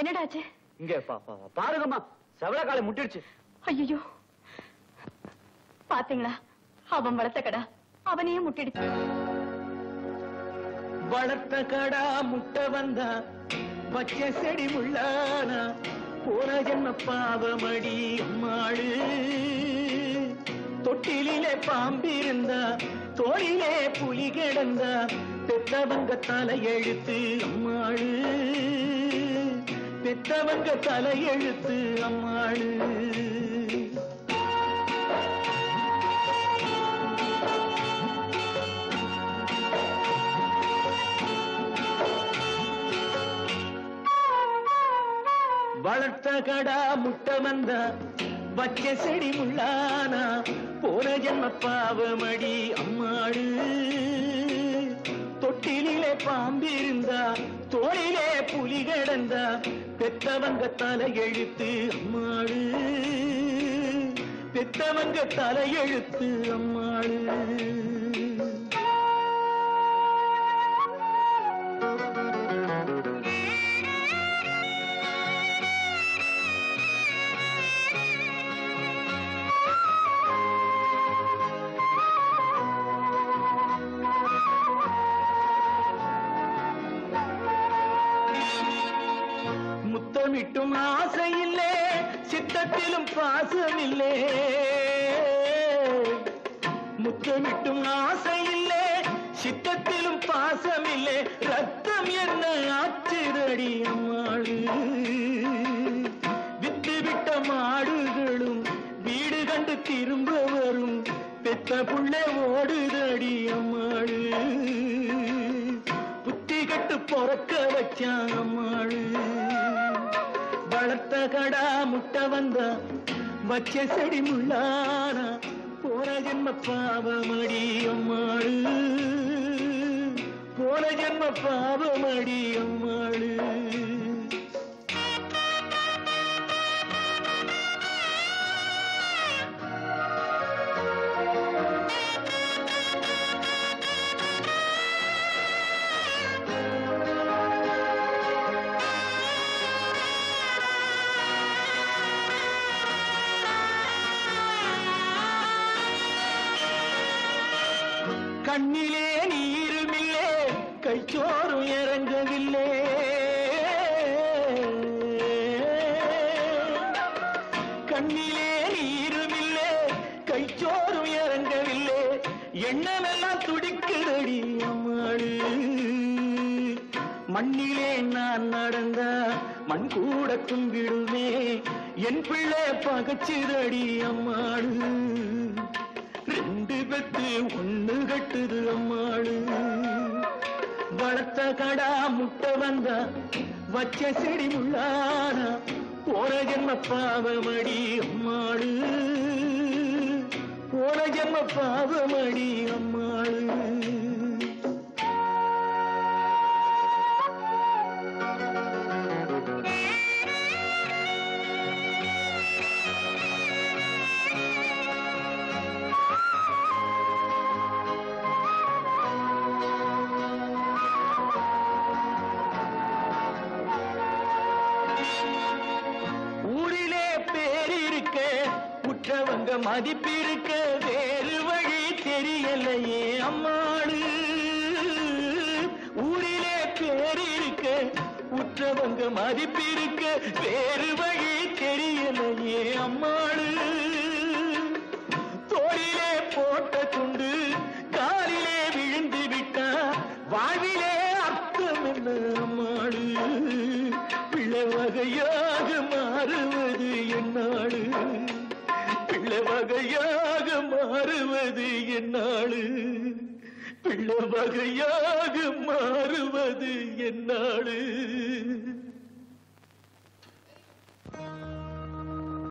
என்னடாச்சு? இங்க பா- பா- பாருங்கம்மா. செவலக்காலை முட்டிடுச்சு. ஐயோ பாத்தீங்களா? அவன் வளர்த்த கடா. அவனையே முட்டிடுச்சு. வளர்த்த கடா முட்டை வந்தா பச்சை செடி முள்ளானா. போன ஜென்ம பாவமடி அம்மாளு. தொட்டிலே பாம்பிருந்தா தோளிலே புலி கிடந்தா பெத்தவங்க தலையெழுத்து அம்மாளு. பெத்தவங்க தலையெழுத்து அம்மாளு. வளர்த்த கடா முட்டை வந்தா வச்ச செடி முள்ளானா போன ஜென்ம பாவமடி அம்மாடு தொட்டிலே பாம்பிருந்தா தோளிலே புலி கிடந்தா பெத்தவங்க தலையெழுத்து அம்மாடு பெத்தவங்க தலையெழுத்து அம்மாடு முத்தமிட்டும் ஆசையில்லே சித்தத்திலும் பாசமில்லே. முத்தமிட்டும் ஆசையில்லே சித்தத்திலும் பாசமில்லே. ரத்தம் என்ன ஆச்சிரடி அம்மாளு? வித்துவிட்ட மாடுகளும் வீடு கண்டு திரும்ப வரும். பெத்த புள்ளே ஓடுதடி அம்மாளு. புத்தி கட்டு பொறக்க வச்சான் அம்மாளு. வளர்த்த கடா முட்டை வந்தா வச்ச செடி முள்ளானா போன ஜென்ம பாவமடி அம்மாளு போன ஜென்ம பாவமடி அம்மாளு கண்ணிலே நீருமில்லே கைச்சோறும் இறங்கவில்லை. கண்ணிலே நீருமில்லே கைச்சோறும் இறங்கவில்லை. எண்ணமெல்லாம் துடிக்கிறடி அம்மாடு. மண்ணிலே நான் நடந்த மண் கூட கும்பிடுமே என் பிள்ளை பகச்சிதடி அம்மாடு. ரெண்டு பெத்து ஒண்ணு கட்டுது அம்மாளு. வளர்த்த கடா முட்டை வந்தா வச்ச செடி முள்ளானா போன ஜென்ம பாவமடி அம்மாளு. போன ஜென்ம பாவமடி அம்மாளு. மதிப்பிருக்க வேறு வழி தெரியலையே அம்மாடு ஊரிலே பேரிருக்க உற்றவங்க மதிப்பிருக்க வேறு வழி தெரியலையே அம்மாடு தோளிலே போட்ட துண்டு காலிலே விழுந்து விட்டா வாழ்விலே அர்த்தம் என்ன அம்மாடு பிள்ளை வகையாக மாறுவது என்னாடு பிள்ளை வகையாக மாறுவது என்னாடு பிள்ளை வகையாக மாறுவது என்னாடு